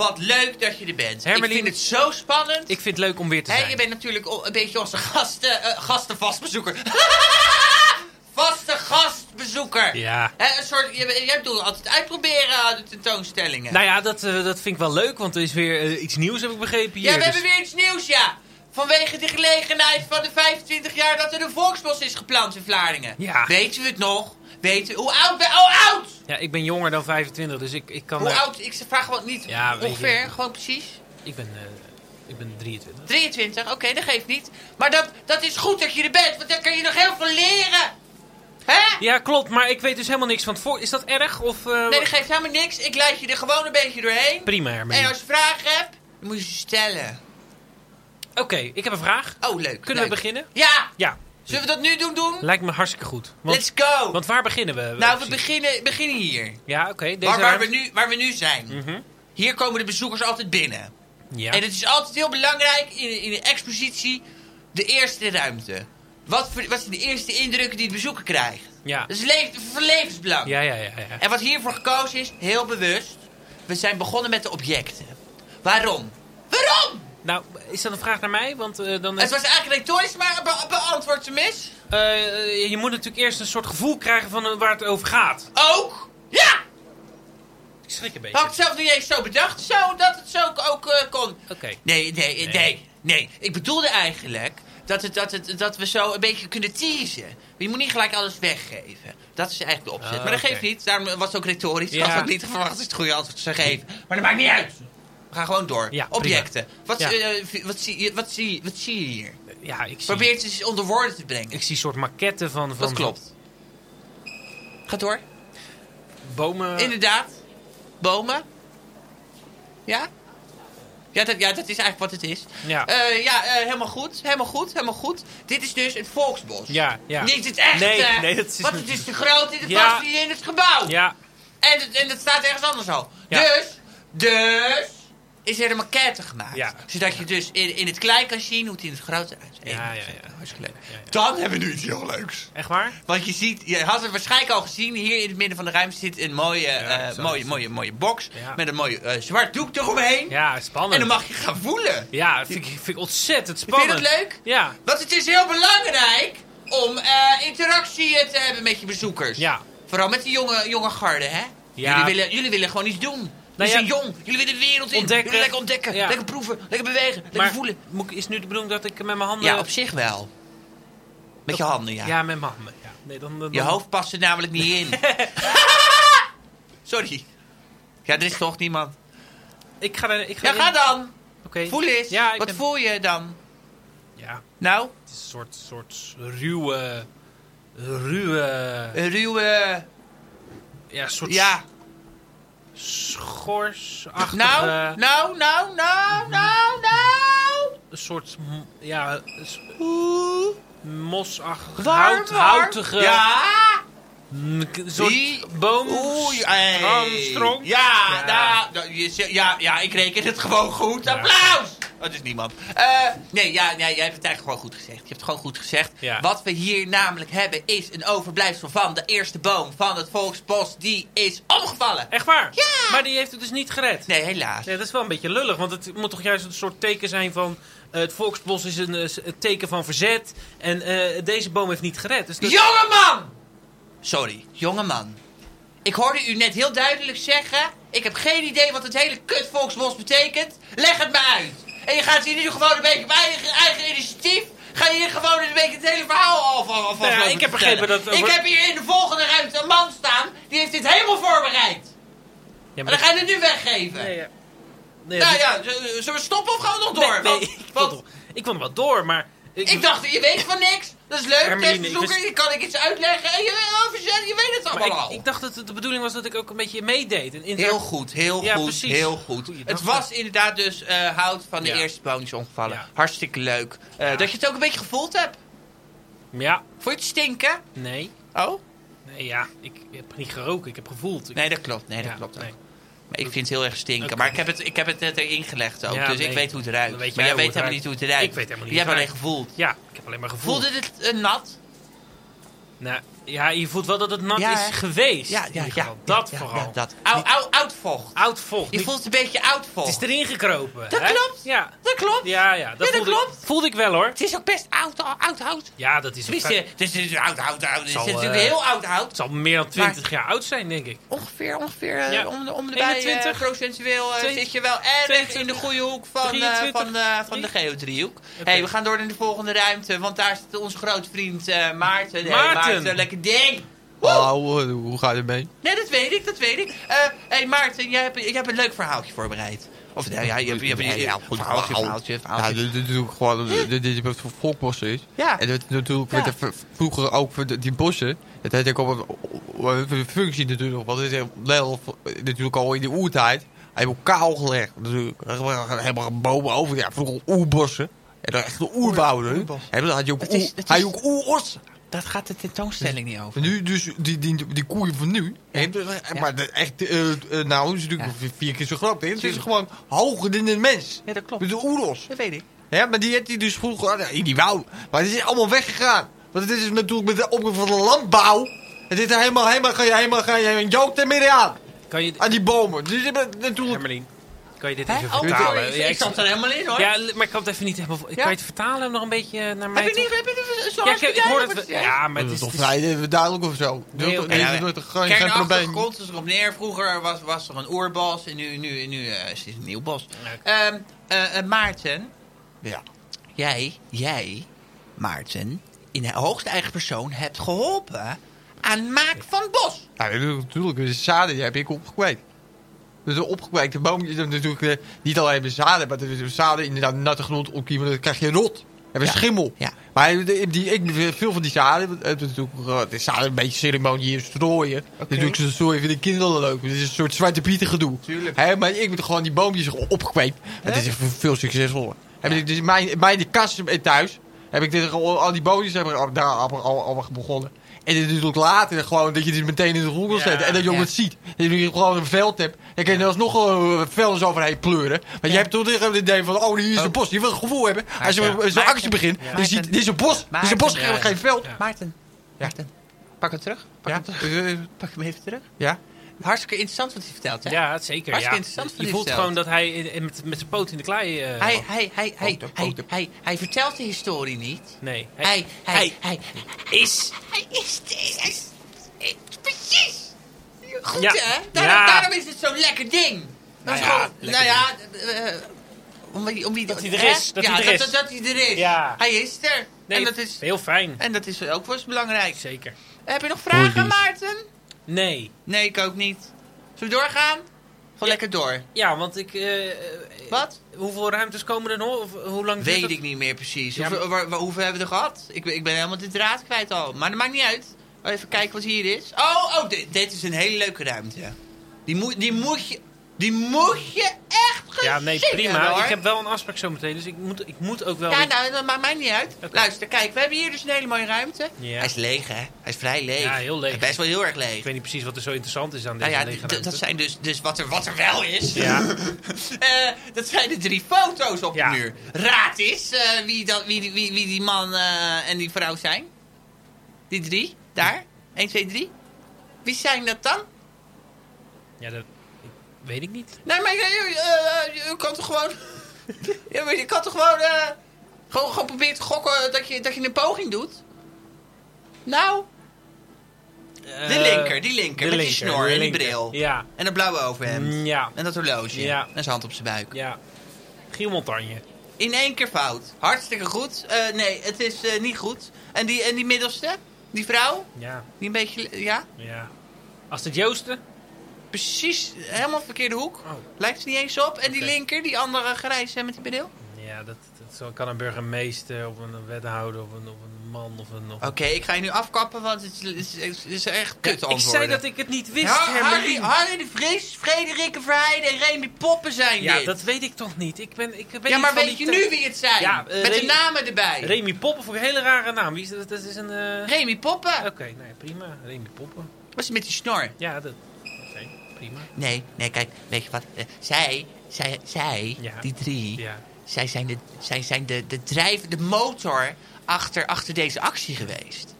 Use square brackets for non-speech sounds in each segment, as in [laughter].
wat leuk dat je er bent. Hermelien, ik vind het zo spannend. Ik vind het leuk om weer te zijn. je bent natuurlijk een beetje onze gasten, eh, gastenvastbezoeker. [laughs] Vaste gastbezoeker. Ja. Een soort, je, jij doet altijd uitproberen aan de tentoonstellingen. Nou ja, dat, eh, dat vind ik wel leuk, want er is weer eh, iets nieuws, heb ik begrepen hier. ja, we dus- hebben weer iets nieuws, ja. Vanwege de gelegenheid van de 25 jaar dat er een volksbos is geplant in Vlaardingen. Ja. Weten we het nog? Weten Hoe oud ben Hoe oud? Ja, ik ben jonger dan 25, dus ik, ik kan... Hoe daar- oud? Ik vraag gewoon niet Ja, je. ongeveer, gewoon precies. Ik ben, eh, ik ben 23. 23, oké, dat geeft niet. Maar dat, dat is goed dat je er bent, want dan kan je nog heel veel leren. Hè? Ja, klopt, maar ik weet dus helemaal niks van het voor... Is dat erg? Of, eh, Nee, dat geeft helemaal niks. Ik leid je er gewoon een beetje doorheen. Prima. En als je vragen hebt, moet je ze stellen. Oké, ik heb een vraag. Oh, leuk. Kunnen leuk. we beginnen? Ja! Ja, Zullen we dat nu doen? doen? lijkt me hartstikke goed. Want, Let's go! want waar beginnen we? nou, we beginnen, beginnen hier. Ja, oké. Waar, waar, we nu, waar we nu zijn. Mhm. Hier komen de bezoekers altijd binnen. Ja. En het is altijd heel belangrijk in, in de expositie de eerste ruimte. Wat, voor, wat zijn de eerste indrukken die de bezoeker krijgt? Ja. Dat is le van levensbelang. Ja, ja, ja, ja. En wat hiervoor gekozen is, heel bewust, we zijn begonnen met de objecten. Waarom? Waarom? Nou, is dat een vraag naar mij? Want eh, dan... Het was eigenlijk retorisch, maar be beantwoord ze mis. Eh, je moet natuurlijk eerst een soort gevoel krijgen van waar het over gaat. Ook? Ja! Ik schrik een beetje. Had ik zelf niet eens zo bedacht, zo, dat het zo ook kon. Oké. Nee, nee, nee, Nee. nee, Ik bedoelde eigenlijk dat, het, dat, het, dat we zo een beetje kunnen teasen. Je moet niet gelijk alles weggeven. Dat is eigenlijk de opzet. Ah, maar dat oké. geeft niet. Daarom was het ook retorisch. Ik Ja. had ook niet verwacht dat het goede antwoord zou geven. Maar dat maakt niet uit. We gaan gewoon door. Ja, Objecten. Wat, Ja. eh, wat, zie je, wat, zie, wat zie je hier? Ja, ik zie, Probeer het eens onder woorden te brengen. ik zie een soort maquetten van, van dat klopt. Ga door. bomen. Inderdaad. Bomen. Ja? Ja dat, ja, dat is eigenlijk wat het is. Ja. Eh, ja, eh, helemaal goed. Helemaal goed. Helemaal goed. Dit is dus het volksbos. Ja, ja. Niet het echte. Nee, nee, dat is Want het is te groot Ja. past niet in het gebouw. Ja, En, het, en het staat ergens anders al. Ja. Dus, dus is er een maquette gemaakt. Ja. Zodat je dus in, in het klein kan zien hoe het in het grote uitziet. Ja, ja, ja. Hartstikke leuk. Ja, ja. Dan hebben we nu iets heel leuks. echt waar? Want je ziet, je had het waarschijnlijk al gezien, hier in het midden van de ruimte zit een mooie, eh, mooie, het. mooie, mooie box. Met een mooi eh, zwart doek eromheen. Ja, spannend. En dan mag je gaan voelen. Ja, dat vind ik, vind ik ontzettend Vind je spannend. dat leuk? Ja, Want het is heel belangrijk om eh, interactie te hebben met je bezoekers. ja. Vooral met de jonge, jonge garde, hè? Ja. Jullie, willen, jullie willen gewoon iets doen. Nou zijn jong. Jullie willen de wereld in. ontdekken. Jullie lekker ontdekken. Ja. Lekker proeven. Lekker bewegen. Lekker Maar voelen. is nu de bedoeling dat ik met mijn handen... Ja, op zich wel. Met je handen, ja. Ja, met mijn handen. Ja. Nee, dan, dan, Je hoofd past er namelijk niet in. [laughs] Sorry. Ja, er is toch niemand. Ik ga er... Ik ga Ja, ga dan. Voel eens. Ja, ik Wat ben- voel je dan? Ja, Nou, het is een soort, soort ruwe... Ruwe... ruwe... Ja, soort Ja. Schorsachtige... Nou, nou, nou, nou, nou, nou. Een soort... Ja. Warm, hout, houtige... Ja. Een soort boom... Ja, Ja. nou, je ja, ja, ik reken het gewoon goed. Applaus! Oh, dat is niemand. Eh, nee, ja, nee, jij hebt het eigenlijk gewoon goed gezegd. Je hebt het gewoon goed gezegd. Ja. Wat we hier namelijk hebben is een overblijfsel van de eerste boom van het Volksbos. Die is omgevallen. Echt waar? Ja. Maar die heeft het dus niet gered. Nee, helaas. Ja, dat is wel een beetje lullig, want het moet toch juist een soort teken zijn van... eh, het volksbos is een, eh, een teken van verzet en deze boom heeft niet gered. Dus dat- Jongeman! Sorry, jongeman. Ik hoorde u net heel duidelijk zeggen... Ik heb geen idee wat het hele kut Volksbos betekent. Leg het me uit. En je gaat hier nu gewoon een beetje op eigen, eigen initiatief... Ga je hier gewoon een beetje het hele verhaal al van, Nou ja, ik heb begrepen dat Ik heb hier in de volgende ruimte een man staan... Die heeft dit helemaal voorbereid. Ja, En dan ga je het nu weggeven. Nee, ja. Nee, nou ja, zullen we stoppen of gaan we nog door? nee, nee, Want- ik, wil want- toch- ik wil nog wel door, maar... ik dacht, je weet van niks. Dat is leuk. Hermeline, ik Testbezoeker, wist- je kan ik iets uitleggen. En je, oh, je weet het maar allemaal al. ik, dacht dat het de bedoeling was dat ik ook een beetje meedeed. Een inter- Heel goed, heel Ja, goed, precies. heel goed. Het was inderdaad dus eh, hout van de Ja. eerste omgevallen. Ja. Hartstikke leuk. Eh. Dat je het ook een beetje gevoeld hebt. Ja, Vond je het stinken? nee. Oh? Nee, ja, ik heb niet geroken, ik heb gevoeld. Ik- Nee, dat klopt. Nee, dat klopt ook. nee. Ik vind het heel erg stinken. Maar ik heb, het, ik heb het net erin gelegd ook. Ja, dus ik nee. weet hoe het weet maar jij weet helemaal niet hoe het eruit. Ik weet helemaal niet Jij hebt alleen gevoeld. Ja, ik heb alleen maar gevoeld. Voelde het eh, nat? Nou, Ja, je voelt wel dat het nat Ja, is geweest. Ja, ja. Dat vooral. dat. Oud, oud, oud vocht. Oud vocht. Je niet- voelt een beetje oud Het vocht. is erin gekropen. Dat hè? klopt. Ja. Dat klopt. Ja, ja. Dat, voelde, klopt. Ik, voelde ik wel hoor. Het is ook best oud, oud hout. Ja, dat is Tenminste, het is, het is oud, oud. Het is natuurlijk eh, heel oud hout. Het zal meer dan 20 jaar oud zijn, denk ik. Ongeveer, ongeveer eh, om de, om de bij 21. eh, procentueel zit je wel erg 22, in de goede hoek van, 23, van, van de geodriehoek. Hey, we gaan door naar de volgende ruimte, want daar zit onze grote vriend Maarten. Maarten. Lekker ding! Eh, hoe gaat het mee? Nee, dat weet ik, dat weet ik. Eh hey Maarten, jij hebt, jij hebt een leuk verhaaltje voorbereid. Of nou ja, je hebt, je je Ja, goed, verhaaltje, verhaal. verhaaltje, Ja, verhaaltje. dit is natuurlijk gewoon dit is wat voor volkbos is. Ja. En dat natuurlijk Ja. vroeger ook voor die bossen. Dat had ik ook een, een functie natuurlijk. Want het is heel, natuurlijk al in de oertijd. Helemaal kaal gelegd. Natuurlijk. Helemaal boven over. Ja, vroeger oerbossen. En dan echt de oerwouden. En dan had je ook, is- oer, had je ook oerossen. Dat gaat de tentoonstelling niet over. Nu dus die, die, die koeien van nu. hè, Maar de, echt, eh, eh, nou, is natuurlijk Ja. vier keer zo groot. Hè? Het is gewoon hoger dan een mens. Ja, dat klopt. Met de oeros. Dat weet ik. Ja, maar die heeft hij dus vroeger die wou. Maar het is allemaal weggegaan. Want het is natuurlijk met de opkomst van de landbouw. Het is helemaal, helemaal, ga je helemaal, ga je een jood er midden aan. Kan je... Aan die bomen. Dus je hebt natuurlijk... Hermelien, kan je dit Hè? even Oh, vertalen? sorry, ik, Ja, ik ik- zat er helemaal in hoor. Ja, maar ik kan het even niet helemaal... Kan je het vertalen nog een beetje naar mij heb je toe? niet, heb je niet zo Ja, ik, ik hoor het... wel- Ja, maar het is toch het is- vrij eh, duidelijk of zo? Nee, oké. nee, dat is geen, geen Kernachtig probleem. komt het erop neer. Vroeger was, was er een oerbos en nu, nu, nu eh, is het een nieuw bos. Ehm, eh, eh, Maarten, Ja. jij, jij, Maarten, in de hoogste eigen persoon hebt geholpen aan maak van bos. Ja, natuurlijk. De zaden die heb ik opgekweekt. Dus de opgekweekte boom is natuurlijk eh, niet alleen de zaden, maar de zaden inderdaad natte grond opkiemen, dan krijg je rot. En Ja. schimmel. Ja. Maar die, die, ik, veel van die zaden, het is natuurlijk, eh, de zaden een beetje ceremonieus strooien. Natuurlijk zo strooien de kinderen leuk. Het is een soort zwarte pieten gedoe. Hè, maar ik ben gewoon die boompjes opgekweekt. En het is veel succesvoller. Heb ik dus mijn, mijn kast thuis heb ik dit, al die boompjes hebben al- daar al, al, al begonnen. En het is natuurlijk later gewoon dat je dit meteen in de Ja, zetten. En dat je ook ja. het ziet. Dat je gewoon een veld hebt. Dan kan je er alsnog uh, velden overheen pleuren. Maar je hebt toch het idee van, oh, hier is een bos. Je wil het gevoel hebben. Als je Ja. zo'n actie begint, Ja. dan ziet, dit is een bos. Dit is een bos, geen veld. Maarten, Maarten, pak het terug. Pak, hem terug. Eh, pak hem even terug. ja? Hartstikke interessant wat hij vertelt, hè? Ja, zeker. Hartstikke Ja. interessant van Je die voelt gewoon dat hij in- in- met, met zijn poot in de klei... eh, Hij, hij, hij, hij, Poten, hij, poten. hij, hij vertelt de historie niet. Nee. Hij, hij, hij, is... Hij is... Hij is, hij is precies. Goed, Ja. hè? Daarom, Ja. daarom is het zo'n lekker ding. Dat is Nou ja, gewoon... lekker Nou ja... eh, om, wie- om wie, Dat hij er hè? is, dat hij er is. Dat, dat hij er is. Ja. Hij is er. Nee, en, dat is, heel fijn. en dat is ook wel eens belangrijk. Zeker. Heb je nog vragen. Maarten? Nee. Nee, ik ook niet. Zullen we doorgaan? Gewoon lekker door. Ja, want ik... eh, eh, Wat? Hoeveel ruimtes komen er nog? Of hoe lang Weet het? ik niet meer precies. Ja, hoeveel, waar- waar- hoeveel hebben we er gehad? Ik, ben- ik ben helemaal de draad kwijt al. Maar dat maakt niet uit. Even kijken wat hier is. Oh, oh dit, dit is een hele leuke ruimte. Die moet, die moet je... Die moet je echt Ja, nee, prima. hoor. Ik heb wel een afspraak zometeen, dus ik moet, ik moet ook wel... Ja, weer- nou, dat maakt mij niet uit. Luister, kijk, we hebben hier dus een hele mooie ruimte. Ja. Hij is leeg, hè? Hij is vrij leeg. Ja, heel leeg. Is Best wel heel erg leeg. Ik weet niet precies wat er zo interessant is aan Nou deze ja, lege ruimte. dat zijn dus, dus wat, er, wat er wel is. Ja. [laughs] Eh, dat zijn de drie foto's op Ja. de muur. Raad eens eh, wie, dat, wie, die- wie, wie die man eh, en die vrouw zijn. Die drie, daar. 1, 2, 3. Wie zijn dat dan? Ja, dat weet ik niet. Nee, maar je, eh, kan toch gewoon... [laughs] ja, maar je kan toch gewoon... eh, gewoon, gewoon proberen te gokken dat je, dat je een poging doet? Nou, de linker, die linker. Eh, de met die linker, snor de en die bril. Ja, En dat blauwe overhemd. Mm, ja, En dat horloge. Ja. En zijn hand op zijn buik. ja. Giel Montagne. In één keer fout. Hartstikke goed. Eh, nee, het is eh, niet goed. En die, en die middelste? Die vrouw? Ja, Die een beetje... Ja? ja. Astrid Joosten? Precies. Helemaal verkeerde hoek. Oh, Lijkt er niet eens op. En die linker, die andere grijze met die bril? ja, dat, dat zo- kan een burgemeester of een wethouder of een, of een man of een... Oké, ik ga je nu afkappen, want het is, het is, echt kut ik zei dat ik het niet wist, Ja, Harry. Harry de Vries, Frederike Verheijden en Remy Poppen zijn Ja, dit. dat weet ik toch niet. Ik ben, ik weet ja, maar weet je nu wie het zijn? Ja, eh, Met de namen erbij. Remy Poppen, voor een hele rare naam. Wie is dat? Dat is een... eh, Remy Poppen. Oké, nee, prima. Remy Poppen. Was hij met die snor? Ja, dat... Oké, prima. Nee, nee, kijk, weet je wat? Eh, zij, zij, zij, Ja. die drie, Ja. zij zijn de, zij zijn de, de drijf, de motor achter, achter deze actie geweest.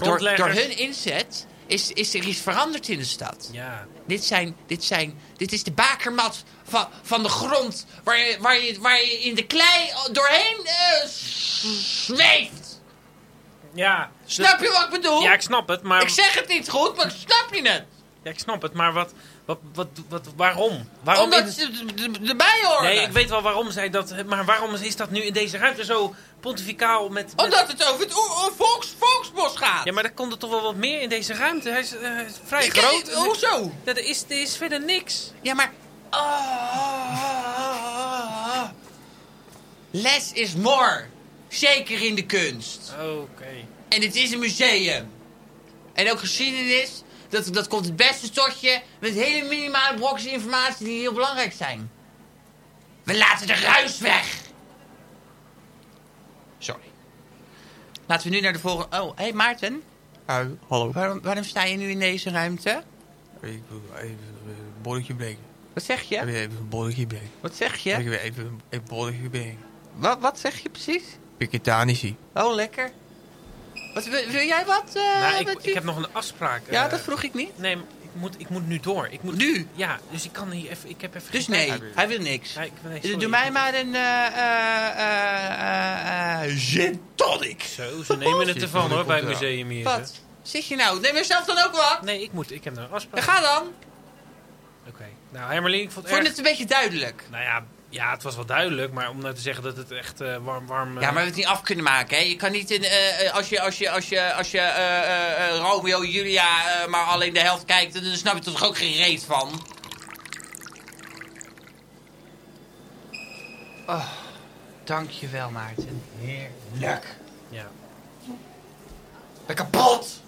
Door, door hun inzet is, is er iets veranderd in de stad. Ja. Dit, zijn, dit, zijn, dit is de bakermat van, van de grond waar je, waar, je, waar je in de klei doorheen eh, zweeft. Ja. Snap je wat ik bedoel? Ja, ik snap het, maar... Ik zeg het niet goed, maar snap je het? Ja, ik snap het, maar wat... wat, wat, wat waarom? waarom Omdat ze er- er- erbij horen. Nee, ik weet wel waarom zij dat... Maar waarom is dat nu in deze ruimte zo pontificaal met... met- Omdat het over het volks, volksbos gaat. Ja, maar er komt er toch wel wat meer in deze ruimte? Hij is, eh, vrij Ik- groot. Hoezo? Ja, er, is, er is verder niks. Ja, maar... Ah. less is more. Zeker in de kunst. Oké. En het is een museum. En ook geschiedenis, dat, dat komt het beste tot je met hele minimale brokjes informatie die heel belangrijk zijn. We laten de ruis weg. Sorry. Laten we nu naar de volgende... Oh, hé hey Maarten. Uh, hallo. Waarom, waarom sta je nu in deze ruimte? Ik wil even een bolletje breken. Wat zeg je? Even een bolletje breken. Wat zeg je? Ik wil even een- een bolletje breken. Wat, wat zeg je precies? Piketanici. Oh, lekker. Wat, wil, wil jij wat? eh, nou, ik, wat ik heb nog een afspraak. Ja, eh, dat vroeg ik niet. Nee, maar ik moet, ik moet nu door. Ik moet, Nu? Ja, dus ik kan hier even... Ik heb even Dus geen nee, tijd. hij wil niks. Ja, ik- nee, Doe mij maar een eh eh eh eh gin tonic. Zo, ze nemen het ervan er hoor, bij het museum hier. Wat? Zit je nou? Neem jezelf dan ook wat. Nee, ik moet. Ik heb nog een Ja, afspraak. ga dan. Oké. Nou, Hermelien, ik vond het Vond erg... het een beetje duidelijk. Nou ja, ja, het was wel duidelijk, maar om nou te zeggen dat het echt eh, warm... warm eh, Ja, maar we het niet af kunnen maken, hè? Je kan niet in, eh, eh, als je, als je, als je, als je eh, eh, eh, Romeo, Julia, eh, maar alleen de helft kijkt, dan snap je er toch ook geen reet van. Oh, dankjewel, Maarten. Heerlijk. Ja. Ik ben kapot.